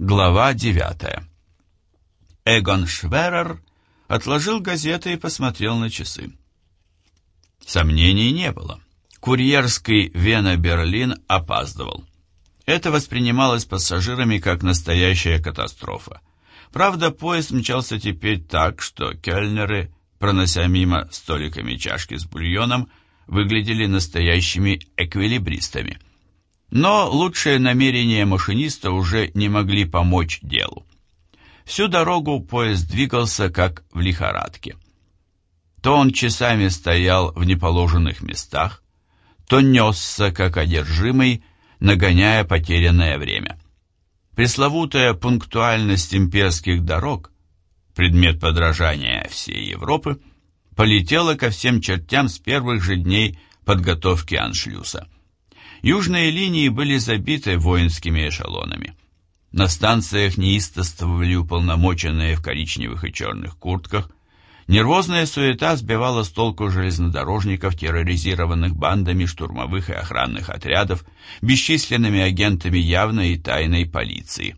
Глава 9. Эгон Шверер отложил газеты и посмотрел на часы. Сомнений не было. Курьерский Вена-Берлин опаздывал. Это воспринималось пассажирами как настоящая катастрофа. Правда, поезд мчался теперь так, что кельнеры, пронося мимо столиками чашки с бульоном, выглядели настоящими эквилибристами – но лучшие намерения машиниста уже не могли помочь делу. Всю дорогу поезд двигался как в лихорадке. То он часами стоял в неположенных местах, то несся как одержимый, нагоняя потерянное время. Пресловутая пунктуальность имперских дорог, предмет подражания всей Европы, полетела ко всем чертям с первых же дней подготовки аншлюса. Южные линии были забиты воинскими эшелонами. На станциях неистовствовали уполномоченные в коричневых и черных куртках. Нервозная суета сбивала с толку железнодорожников, терроризированных бандами штурмовых и охранных отрядов, бесчисленными агентами явной и тайной полиции.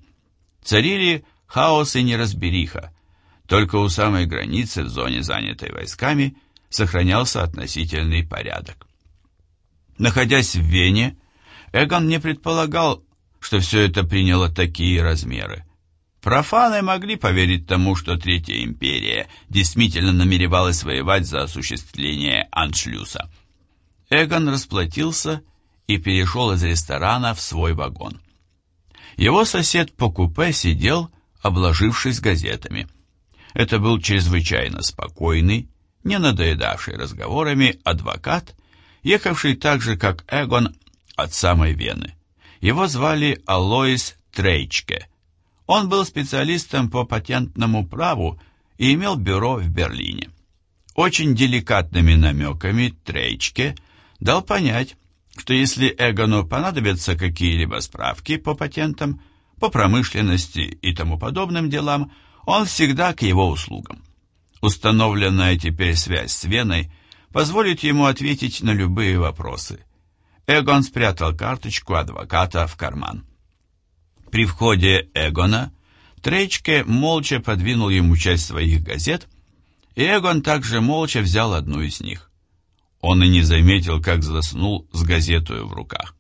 Царили хаос и неразбериха. Только у самой границы, в зоне, занятой войсками, сохранялся относительный порядок. Находясь в Вене, Эгон не предполагал, что все это приняло такие размеры. Профаны могли поверить тому, что Третья империя действительно намеревалась воевать за осуществление аншлюса. Эгон расплатился и перешел из ресторана в свой вагон. Его сосед по купе сидел, обложившись газетами. Это был чрезвычайно спокойный, не надоедавший разговорами адвокат, ехавший так же, как Эгон, от самой Вены. Его звали Алоис Трейчке. Он был специалистом по патентному праву и имел бюро в Берлине. Очень деликатными намеками Трейчке дал понять, что если Эгону понадобятся какие-либо справки по патентам, по промышленности и тому подобным делам, он всегда к его услугам. Установленная теперь связь с Веной позволит ему ответить на любые вопросы. Эгон спрятал карточку адвоката в карман. При входе Эгона Тречке молча подвинул ему часть своих газет, и Эгон также молча взял одну из них. Он и не заметил, как заснул с газетой в руках.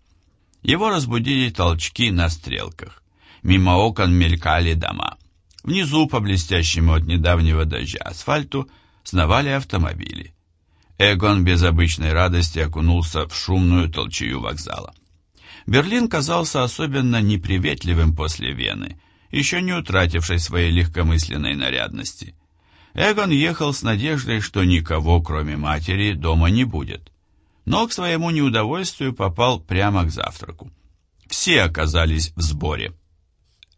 Его разбудили толчки на стрелках. Мимо окон мелькали дома. Внизу, по блестящему от недавнего дождя асфальту, сновали автомобили. Эгон без обычной радости окунулся в шумную толчую вокзала. Берлин казался особенно неприветливым после Вены, еще не утратившей своей легкомысленной нарядности. Эгон ехал с надеждой, что никого, кроме матери, дома не будет. Но к своему неудовольствию попал прямо к завтраку. Все оказались в сборе.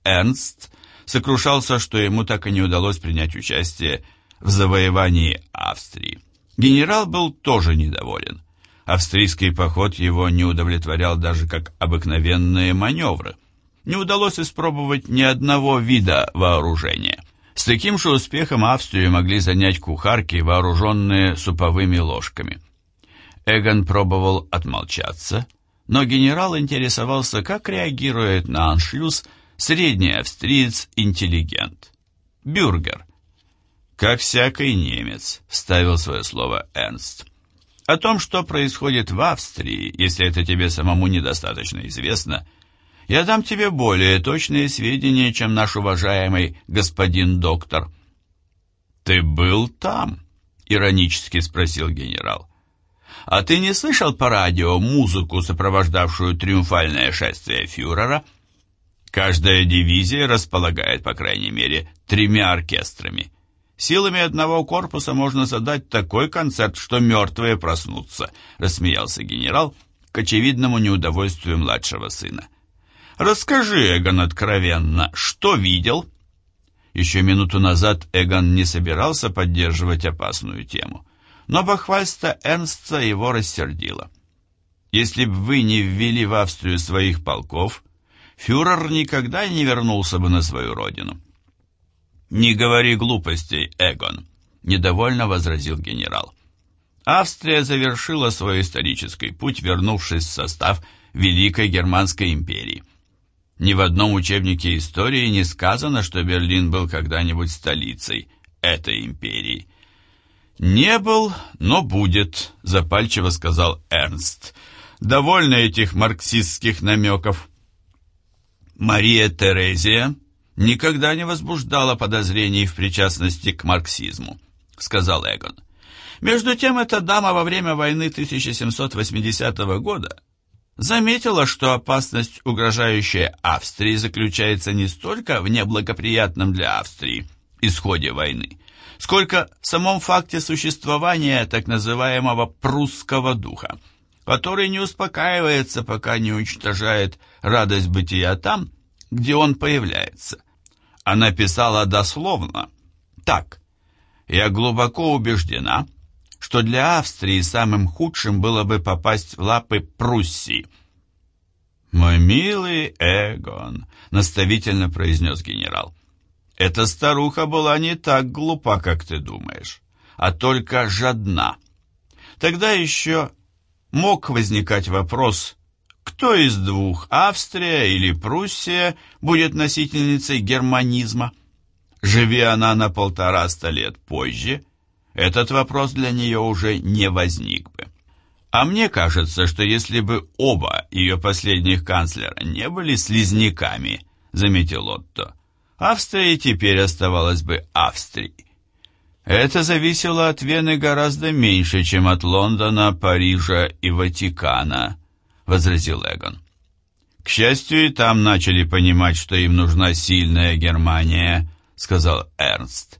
Эрнст сокрушался, что ему так и не удалось принять участие в завоевании Австрии. Генерал был тоже недоволен. Австрийский поход его не удовлетворял даже как обыкновенные маневры. Не удалось испробовать ни одного вида вооружения. С таким же успехом Австрию могли занять кухарки, вооруженные суповыми ложками. Эгон пробовал отмолчаться, но генерал интересовался, как реагирует на аншлюз средний австриец-интеллигент. Бюргер, «Как всякий немец», — вставил свое слово Эрнст. «О том, что происходит в Австрии, если это тебе самому недостаточно известно, я дам тебе более точные сведения, чем наш уважаемый господин доктор». «Ты был там?» — иронически спросил генерал. «А ты не слышал по радио музыку, сопровождавшую триумфальное шествие фюрера?» Каждая дивизия располагает, по крайней мере, тремя оркестрами. Силами одного корпуса можно задать такой концерт, что мертвые проснутся», — рассмеялся генерал к очевидному неудовольствию младшего сына. «Расскажи, Эгон, откровенно, что видел?» Еще минуту назад Эгон не собирался поддерживать опасную тему, но бахвальство Эрнста его рассердило. «Если бы вы не ввели в Австрию своих полков, фюрер никогда не вернулся бы на свою родину». «Не говори глупостей, Эгон», — недовольно возразил генерал. Австрия завершила свой исторический путь, вернувшись в состав Великой Германской империи. Ни в одном учебнике истории не сказано, что Берлин был когда-нибудь столицей этой империи. «Не был, но будет», — запальчиво сказал Эрнст. «Довольно этих марксистских намеков». Мария Терезия никогда не возбуждала подозрений в причастности к марксизму, сказал Эгон. Между тем, эта дама во время войны 1780 года заметила, что опасность, угрожающая Австрии, заключается не столько в неблагоприятном для Австрии исходе войны, сколько в самом факте существования так называемого прусского духа, который не успокаивается, пока не уничтожает радость бытия там, где он появляется. Она писала дословно так. «Я глубоко убеждена, что для Австрии самым худшим было бы попасть в лапы Пруссии». «Мой милый Эгон», — наставительно произнес генерал, — «эта старуха была не так глупа, как ты думаешь, а только жадна. Тогда еще мог возникать вопрос, кто из двух, Австрия или Пруссия, будет носительницей германизма? Живи она на полтораста лет позже, этот вопрос для нее уже не возник бы. А мне кажется, что если бы оба ее последних канцлера не были слизняками, заметил Отто, Австрия теперь оставалась бы Австрией. Это зависело от Вены гораздо меньше, чем от Лондона, Парижа и Ватикана, возразил Эгон. К счастью, и там начали понимать, что им нужна сильная Германия, сказал Эрнст.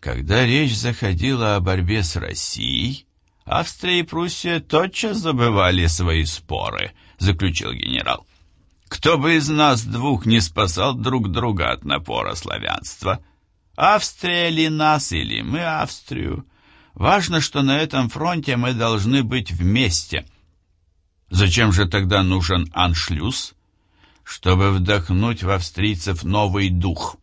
Когда речь заходила о борьбе с Россией, Австрия и Пруссия тотчас забывали свои споры, заключил генерал. Кто бы из нас двух не спасал друг друга от напора славянства? Австрия ли нас, или мы Австрию? Важно, что на этом фронте мы должны быть вместе. Зачем же тогда нужен аншлюз? Чтобы вдохнуть в австрийцев новый дух.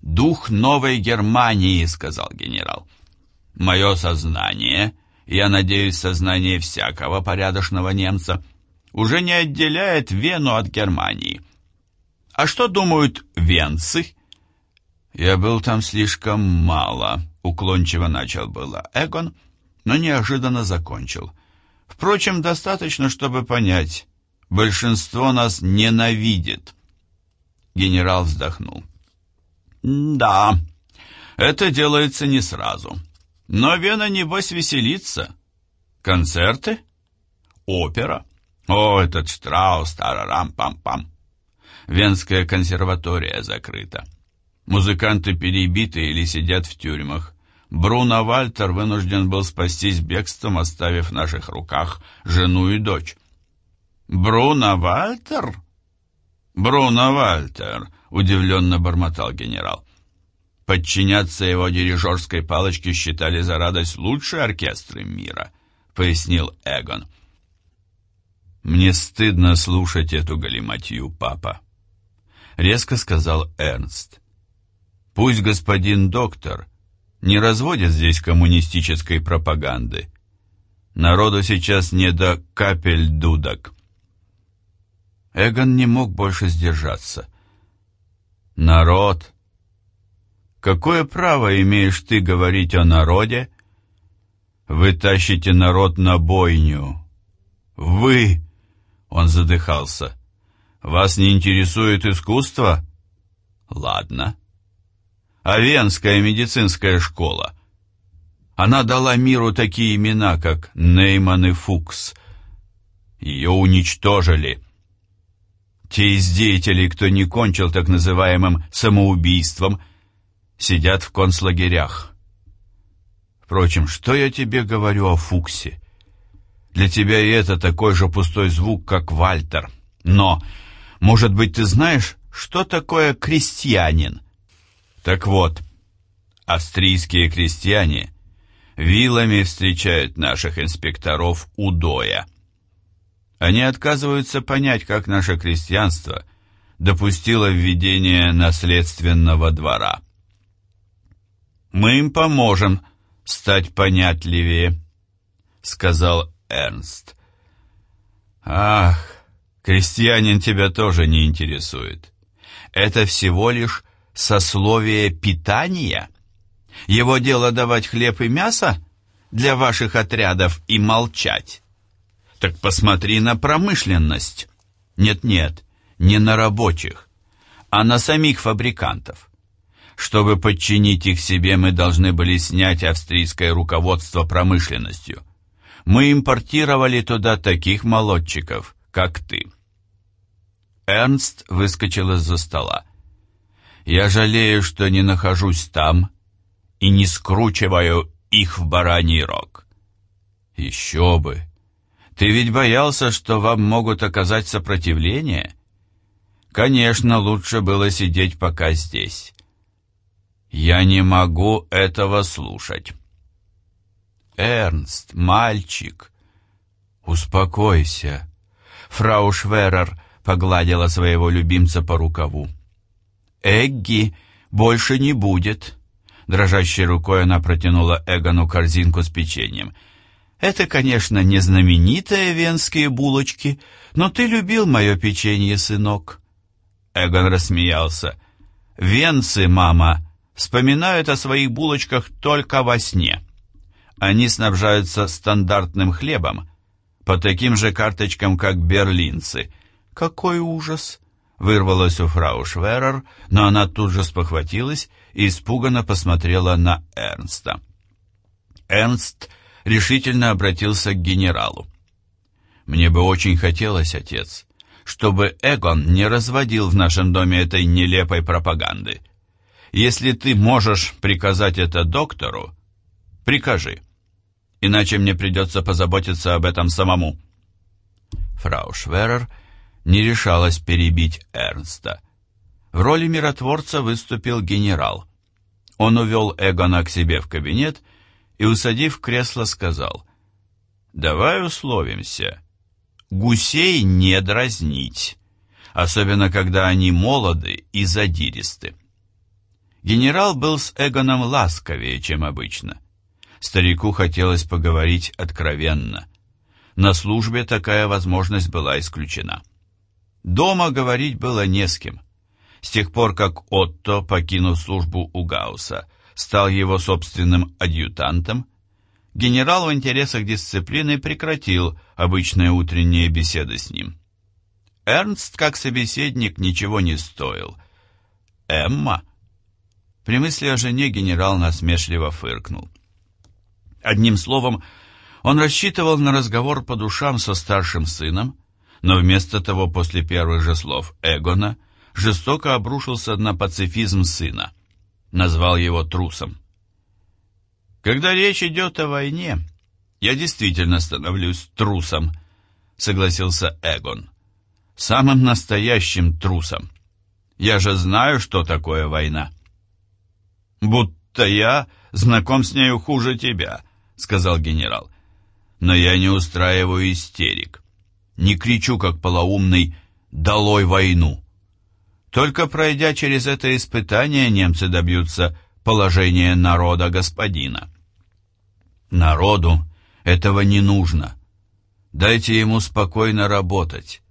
«Дух новой Германии», — сказал генерал. «Мое сознание, я надеюсь, сознание всякого порядочного немца, уже не отделяет Вену от Германии. А что думают венцы?» «Я был там слишком мало», — уклончиво начал было Эгон, но неожиданно закончил. «Впрочем, достаточно, чтобы понять, большинство нас ненавидит». Генерал вздохнул. «Да, это делается не сразу. Но Вена, небось, веселится. Концерты? Опера? О, этот Штраус, тарарам-пам-пам. Венская консерватория закрыта. Музыканты перебиты или сидят в тюрьмах. Бруно Вальтер вынужден был спастись бегством, оставив в наших руках жену и дочь. «Бруно Вальтер?» «Бруно Вальтер», удивленно бормотал генерал. Подчиняться его дирижерской палочке считали за радость лучшие оркестры мира, пояснил Эгон. Мне стыдно слушать эту галиматью, папа, резко сказал Эрнст. Пусть господин доктор не разводит здесь коммунистической пропаганды. Народу сейчас не до капель дудок. Эгон не мог больше сдержаться. Народ. Какое право имеешь ты говорить о народе? Вы тащите народ на бойню. Вы, он задыхался. Вас не интересует искусство? Ладно. А Венская медицинская школа? Она дала миру такие имена, как Нейман и Фукс. Ее уничтожили. Те из деятелей, кто не кончил так называемым самоубийством, сидят в концлагерях. Впрочем, что я тебе говорю о Фуксе? Для тебя и это такой же пустой звук, как Вальтер. Но, может быть, ты знаешь, что такое крестьянин? Так вот, австрийские крестьяне вилами встречают наших инспекторов у Доя. Они отказываются понять, как наше крестьянство допустило введение наследственного двора. «Мы им поможем стать понятливее», — сказал Эрнст. «Ах, Крестьянин тебя тоже не интересует. Это всего лишь сословие питания. Его дело давать хлеб и мясо для ваших отрядов и молчать. Так посмотри на промышленность. Нет-нет, не на рабочих, а на самих фабрикантов. Чтобы подчинить их себе, мы должны были снять австрийское руководство промышленностью. Мы импортировали туда таких молодчиков, как ты. Эрнст выскочил из-за стола. «Я жалею, что не нахожусь там и не скручиваю их в бараний рог». «Еще бы! Ты ведь боялся, что вам могут оказать сопротивление?» «Конечно, лучше было сидеть пока здесь». «Я не могу этого слушать». «Эрнст, мальчик, успокойся». Фрау Шверер погладила своего любимца по рукаву. «Эгги больше не будет». Дрожащей рукой она протянула Эгону корзинку с печеньем. «Это, конечно, не знаменитые венские булочки, но ты любил мое печенье, сынок». Эгон рассмеялся. «Венцы, мама, вспоминают о своих булочках только во сне. Они снабжаются стандартным хлебом, по таким же карточкам, как берлинцы — «Какой ужас!» — вырвалось у фрау Шверер, но она тут же спохватилась и испуганно посмотрела на Эрнста. Эрнст решительно обратился к генералу. «Мне бы очень хотелось, отец, чтобы Эгон не разводил в нашем доме этой нелепой пропаганды. Если ты можешь приказать это доктору, прикажи, иначе мне придется позаботиться об этом самому». Фрау Шверер — не решалась перебить Эрнста. В роли миротворца выступил генерал. Он увел Эгона к себе в кабинет и, усадив кресло, сказал, «Давай условимся. Гусей не дразнить, особенно когда они молоды и задиристы». Генерал был с Эгоном ласковее, чем обычно. Старику хотелось поговорить откровенно. На службе такая возможность была исключена. Дома говорить было не с кем. С тех пор, как Отто, покинув службу у Гаусса, стал его собственным адъютантом, генерал в интересах дисциплины прекратил обычные утренние беседы с ним. Эрнст, как собеседник, ничего не стоил. «Эмма?» При мысли о жене генерал насмешливо фыркнул. Одним словом, он рассчитывал на разговор по душам со старшим сыном, но вместо того после первых же слов Эгона жестоко обрушился на пацифизм сына, назвал его трусом. «Когда речь идет о войне, я действительно становлюсь трусом», — согласился Эгон. «Самым настоящим трусом. Я же знаю, что такое война». «Будто я знаком с нею хуже тебя», — сказал генерал. «Но я не устраиваю истерик не кричу, как полоумный «Долой войну!». Только пройдя через это испытание, немцы добьются положения народа господина. Народу этого не нужно. Дайте ему спокойно работать.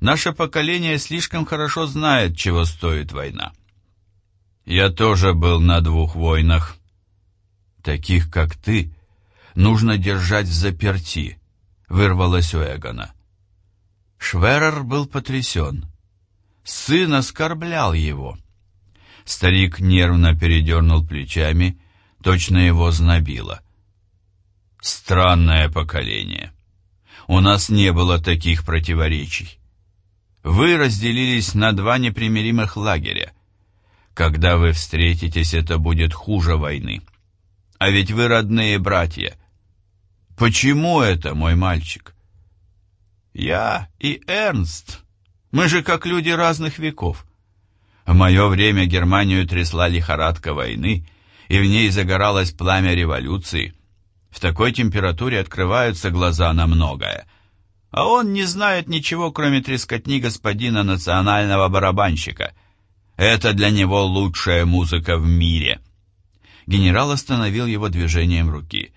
Наше поколение слишком хорошо знает, чего стоит война. Я тоже был на двух войнах. Таких, как ты, нужно держать в заперти, вырвалось у Эгона. Шверер был потрясен. Сын оскорблял его. Старик нервно передернул плечами, точно его знобило. Странное поколение. У нас не было таких противоречий. Вы разделились на два непримиримых лагеря. Когда вы встретитесь, это будет хуже войны. А ведь вы родные братья. Почему это, мой мальчик? Я и Эрнст. Мы же как люди разных веков. В мое время Германию трясла лихорадка войны, и в ней загоралось пламя революции. В такой температуре открываются глаза на многое. А он не знает ничего, кроме трескотни господина национального барабанщика. Это для него лучшая музыка в мире. Генерал остановил его движением руки.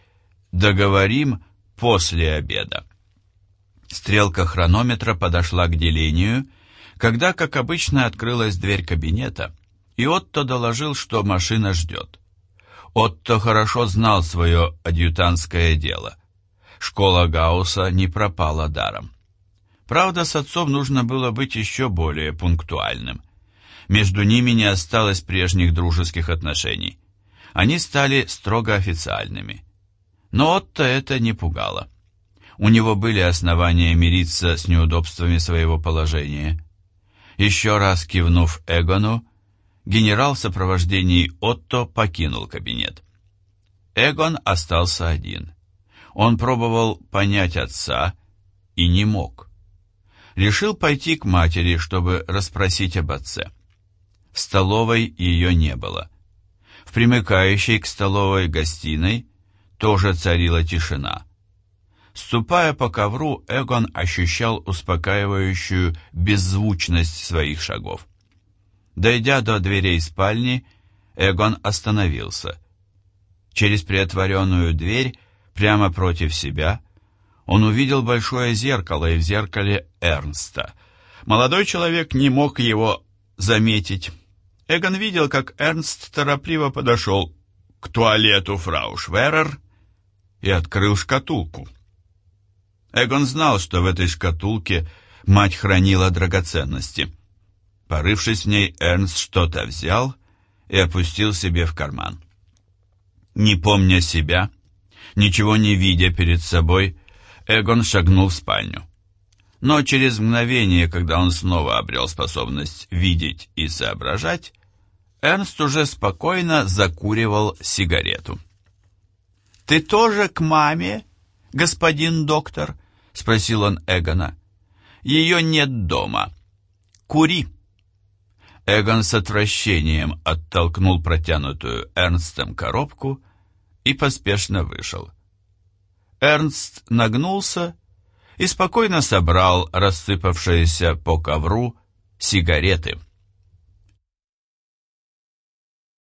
«Договорим после обеда». Стрелка хронометра подошла к делению, когда, как обычно, открылась дверь кабинета, и Отто доложил, что машина ждет. Отто хорошо знал свое адъютантское дело. Школа Гаусса не пропала даром. Правда, с отцом нужно было быть еще более пунктуальным. Между ними не осталось прежних дружеских отношений. Они стали строго официальными. Но Отто это не пугало. У него были основания мириться с неудобствами своего положения. Еще раз кивнув Эгону, генерал в сопровождении Отто покинул кабинет. Эгон остался один. Он пробовал понять отца и не мог. Решил пойти к матери, чтобы расспросить об отце. В столовой ее не было. В примыкающей к столовой гостиной тоже царила тишина. Ступая по ковру, Эгон ощущал успокаивающую беззвучность своих шагов. Дойдя до дверей спальни, Эгон остановился. Через приотворенную дверь, прямо против себя, он увидел большое зеркало и в зеркале Эрнста. Молодой человек не мог его заметить. Эгон видел, как Эрнст торопливо подошел к туалету фрау Шверер и открыл шкатулку. Эгон знал, что в этой шкатулке мать хранила драгоценности. Порывшись в ней, Эрнст что-то взял и опустил себе в карман. Не помня себя, ничего не видя перед собой, Эгон шагнул в спальню. Но через мгновение, когда он снова обрел способность видеть и соображать, Эрнст уже спокойно закуривал сигарету. «Ты тоже к маме, господин доктор?» — спросил он Эгона. «Ее нет дома. Кури!» Эгон с отвращением оттолкнул протянутую Эрнстом коробку и поспешно вышел. Эрнст нагнулся и спокойно собрал рассыпавшиеся по ковру сигареты.